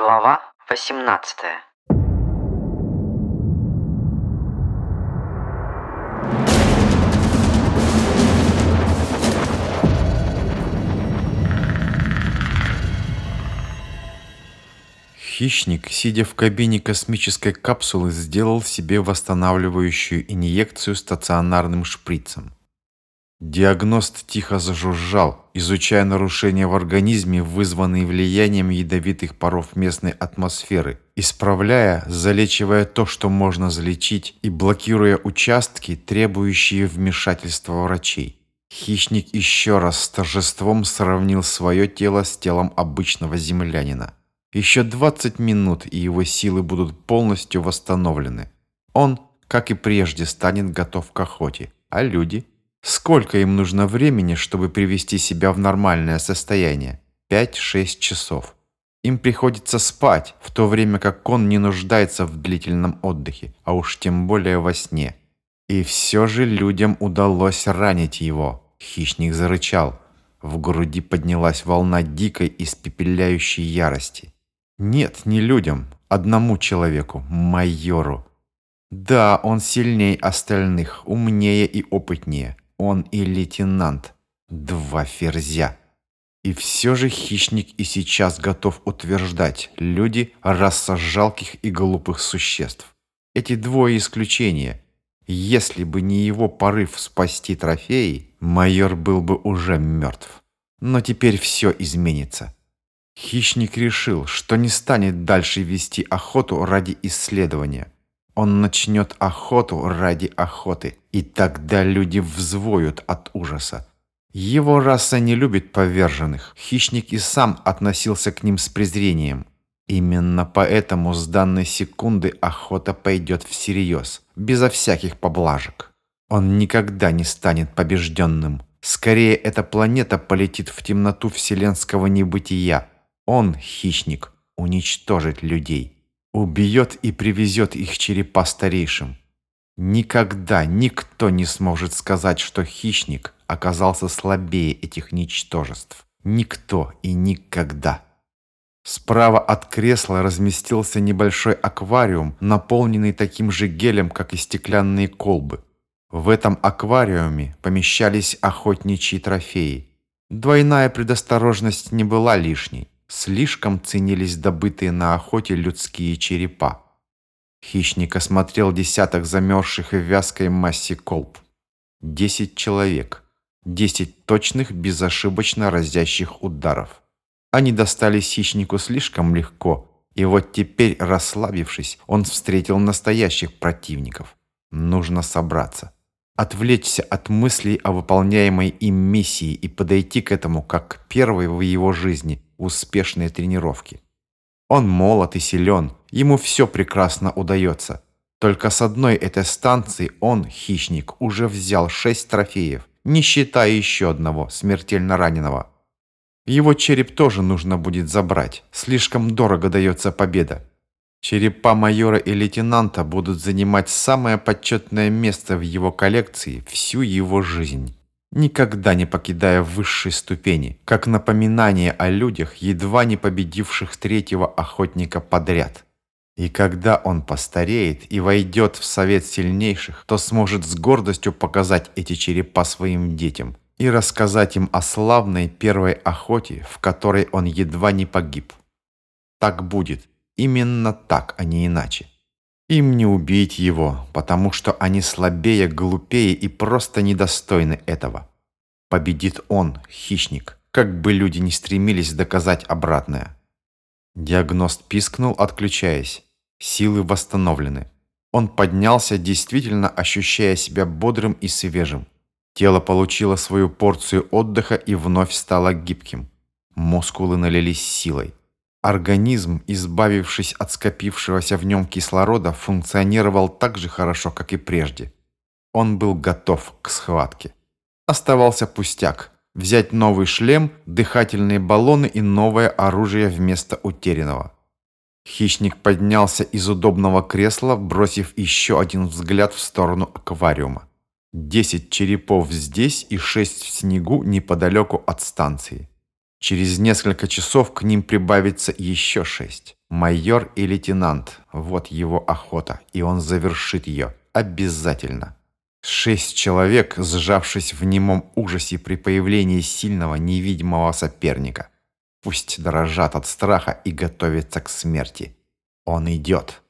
Глава 18 Хищник, сидя в кабине космической капсулы, сделал себе восстанавливающую инъекцию стационарным шприцем. Диагност тихо зажужжал, изучая нарушения в организме, вызванные влиянием ядовитых паров местной атмосферы, исправляя, залечивая то, что можно залечить, и блокируя участки, требующие вмешательства врачей. Хищник еще раз с торжеством сравнил свое тело с телом обычного землянина. Еще 20 минут, и его силы будут полностью восстановлены. Он, как и прежде, станет готов к охоте, а люди – Сколько им нужно времени, чтобы привести себя в нормальное состояние? 5-6 часов. Им приходится спать, в то время как он не нуждается в длительном отдыхе, а уж тем более во сне. И все же людям удалось ранить его. Хищник зарычал. В груди поднялась волна дикой, испепеляющей ярости. Нет, не людям, одному человеку, майору. Да, он сильней остальных, умнее и опытнее он и лейтенант. Два ферзя. И все же хищник и сейчас готов утверждать, люди – раса жалких и глупых существ. Эти двое исключения. Если бы не его порыв спасти трофеи, майор был бы уже мертв. Но теперь все изменится. Хищник решил, что не станет дальше вести охоту ради исследования – он начнет охоту ради охоты, и тогда люди взвоют от ужаса. Его раса не любит поверженных. Хищник и сам относился к ним с презрением. Именно поэтому с данной секунды охота пойдет всерьез, безо всяких поблажек. Он никогда не станет побежденным. Скорее, эта планета полетит в темноту вселенского небытия. Он, хищник, уничтожит людей. Убьет и привезет их черепа старейшим. Никогда никто не сможет сказать, что хищник оказался слабее этих ничтожеств. Никто и никогда. Справа от кресла разместился небольшой аквариум, наполненный таким же гелем, как и стеклянные колбы. В этом аквариуме помещались охотничьи трофеи. Двойная предосторожность не была лишней. Слишком ценились добытые на охоте людские черепа. Хищник осмотрел десяток замерзших в вязкой массе колб. Десять человек. Десять точных, безошибочно разящих ударов. Они достались хищнику слишком легко, и вот теперь, расслабившись, он встретил настоящих противников. Нужно собраться. Отвлечься от мыслей о выполняемой им миссии и подойти к этому как к первой в его жизни – успешные тренировки. Он молод и силен, ему все прекрасно удается. Только с одной этой станции он, хищник, уже взял шесть трофеев, не считая еще одного, смертельно раненого. Его череп тоже нужно будет забрать, слишком дорого дается победа. Черепа майора и лейтенанта будут занимать самое почетное место в его коллекции всю его жизнь никогда не покидая высшей ступени, как напоминание о людях, едва не победивших третьего охотника подряд. И когда он постареет и войдет в совет сильнейших, то сможет с гордостью показать эти черепа своим детям и рассказать им о славной первой охоте, в которой он едва не погиб. Так будет, именно так, а не иначе. Им не убить его, потому что они слабее, глупее и просто недостойны этого. Победит он, хищник, как бы люди не стремились доказать обратное. Диагност пискнул, отключаясь. Силы восстановлены. Он поднялся, действительно ощущая себя бодрым и свежим. Тело получило свою порцию отдыха и вновь стало гибким. Мускулы налились силой. Организм, избавившись от скопившегося в нем кислорода, функционировал так же хорошо, как и прежде. Он был готов к схватке. Оставался пустяк – взять новый шлем, дыхательные баллоны и новое оружие вместо утерянного. Хищник поднялся из удобного кресла, бросив еще один взгляд в сторону аквариума. Десять черепов здесь и шесть в снегу неподалеку от станции. Через несколько часов к ним прибавится еще шесть. Майор и лейтенант. Вот его охота, и он завершит ее. Обязательно. Шесть человек, сжавшись в немом ужасе при появлении сильного невидимого соперника. Пусть дрожат от страха и готовятся к смерти. Он идет.